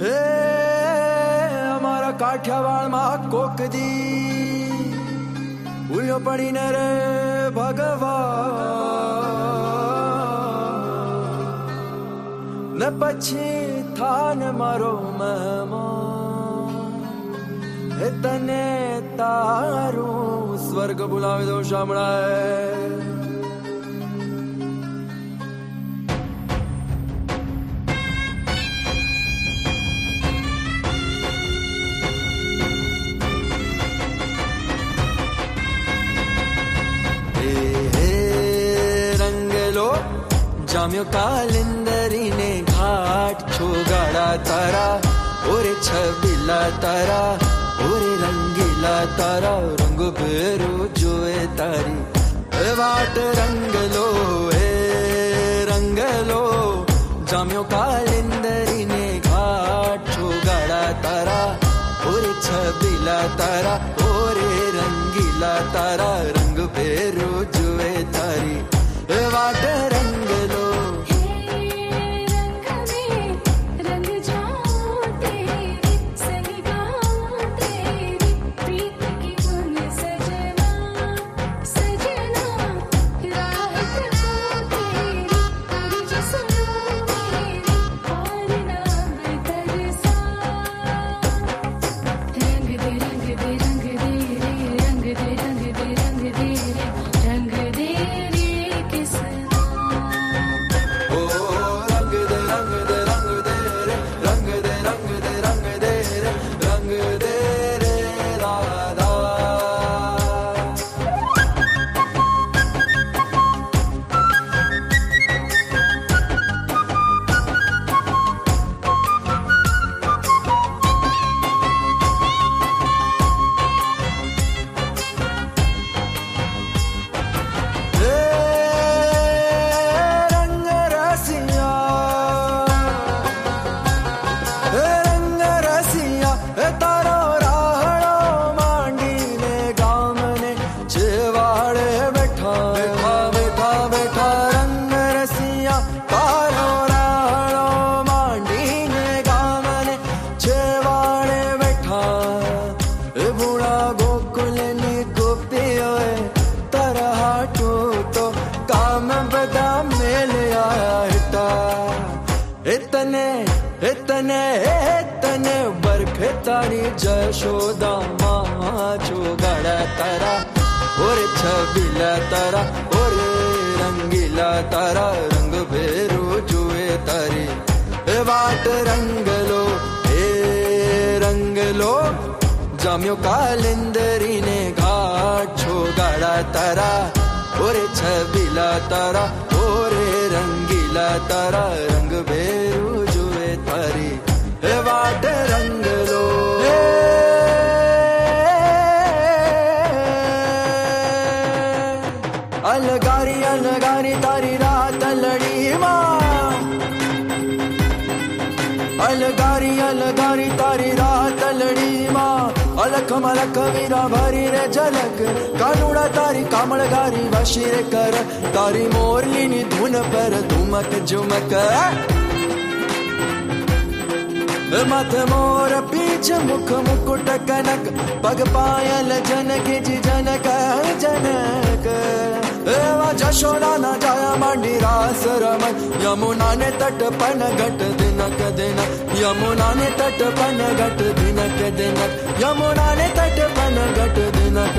હે અમારા કાઠિયાવાડમાં કોકદી ઉલ્યો પડીને રે ભગવાન ને પછી થાન મારો મહેમાન હે તને તારું સ્વર્ગ બોલાવી દો શામળાએ जाम्यो कालिंदरीने घाट छो गाड़ा तारा, ओरे छबिला तारा, ओरे रंगीला तारा, रंग बेरो जोए तारी। वाट रंग लो, ए रंग लो। जाम्यो कालिंदरीने घाट छो गाड़ा तारा, ओरे छबिला तारा तने बर्फे तारी जशोदा माचो गड़ा तारा। और छबीला तारा और रंगीला तारा, रंग भेरो जुए तारी। बाट रंग लो, ए रंग लो, जाम्यो कालिंदरी ने घाट छो गाड़ा तारा। और छबीला तारा और रंगीला तारा, रंग अलगारी अलगारी तारी रात लड़ी माँ। अलगारी अलगारी, तारी रात लड़ी माँ। अलख मलख वीरा भरी रे झलक। कानूड़ा तारी कामड़गारी वशीर कर। तारी मोरली धुन पर धुमक झुमक। मत मोर पीछ मुख मुकुट कनक। पग पायल जनक जी जनक जनक। एवा जशोड़ा न जाया मंडी रास रमन। यमुना ने तट पन घट दिनक दिनक। यमुना ने तट पन घट दिनक दिनक। यमुना ने तट पन घट दिनक